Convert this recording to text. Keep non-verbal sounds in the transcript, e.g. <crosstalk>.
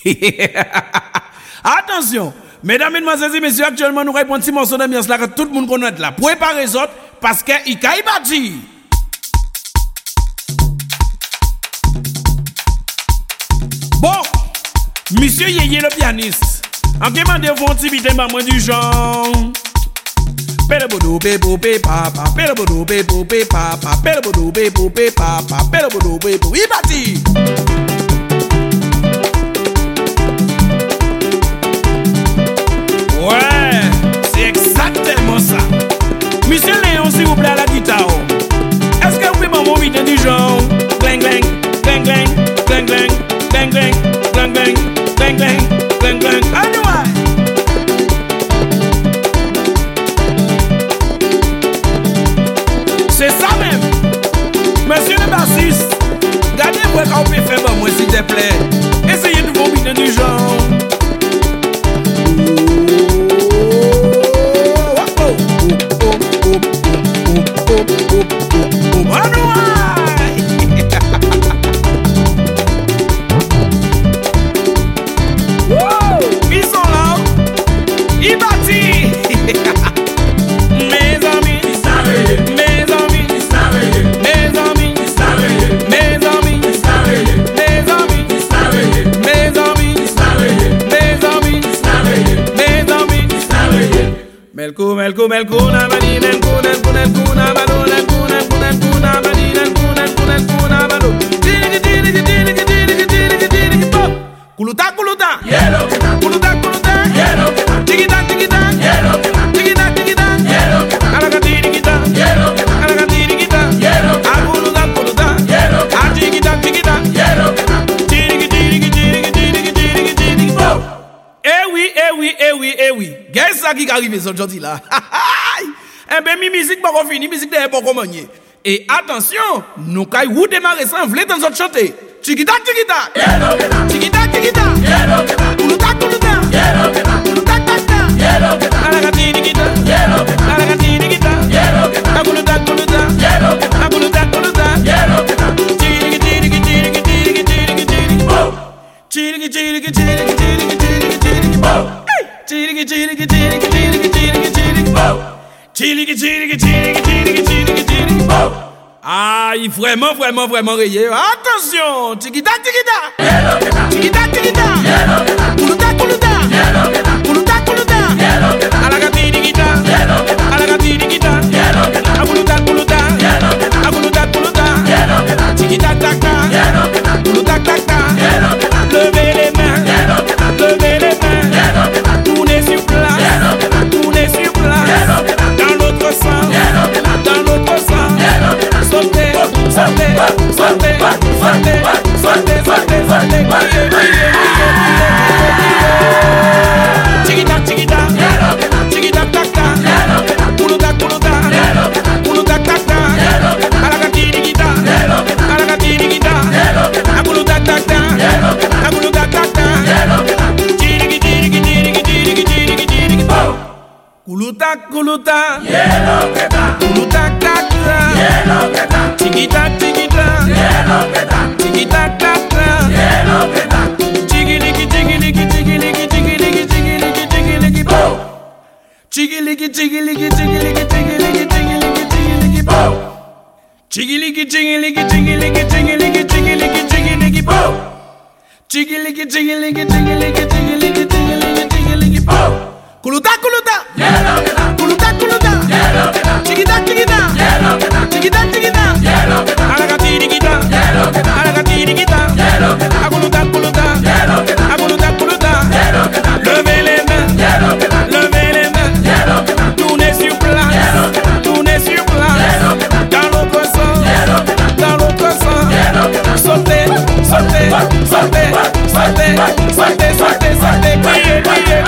<laughs> Attention, mesdames menmanse zi mesyo aktuelman nou repon ti monson amyans la ke tout moun konet la. Prepare zot, paske i le pianist, anke mande von ti maman di jan. Pele bodo be bo be papa, bodo be bo be papa, pele bodo be bo be papa, pele. Monsie le bassiste, gade mwen ka ou pe fè mwen mwen si te plè Eseye nou vomine du jan melku melku melku na mani melku melku melku na manu melku ça qui arrive aujourd'hui là? <laughs> eh ben, mi musique fini, musique. Et attention, nous quand vous démarrez ça, voulez dans notre chanter. Chiquita, chiquita. Chiquita, chiquita. Chiriki chiriki chiriki chiriki chiriki chiriki wow. Chiriki chiriki chiriki chiriki chiriki chiriki wow. Ah, il vraiment vraiment vraiment rayé. Attention, tikita tikita. Tikita tikita. Tikita tikita. Sautez! Sautez! Sautez! Sautez! Sautez! Sautez! Criez! Criez! tac. Tout tac tac tac. Tiki tac tiki tac. Tiki tac tac tac. Tiki liki tiki liki tiki liki tiki liki tiki liki tiki liki bow. Tiki liki tiki liki tiki liki tiki liki tiki liki tiki liki bow. Tiki liki tiki liki tiki liki tiki liki tiki liki tiki liki bow. Tiki liki tiki liki tiki liki tiki liki tiki suerte, suerte, suerte, cuide, cuide.